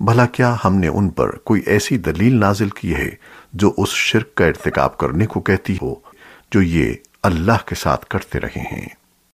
بھلا کیا ہم نے ان پر کوئی ایسی دلیل نازل کی ہے جو اس شرک کا ارتکاب کرنے کو کہتی ہو، جو یہ اللہ کے ساتھ کرتے رہے ہیں؟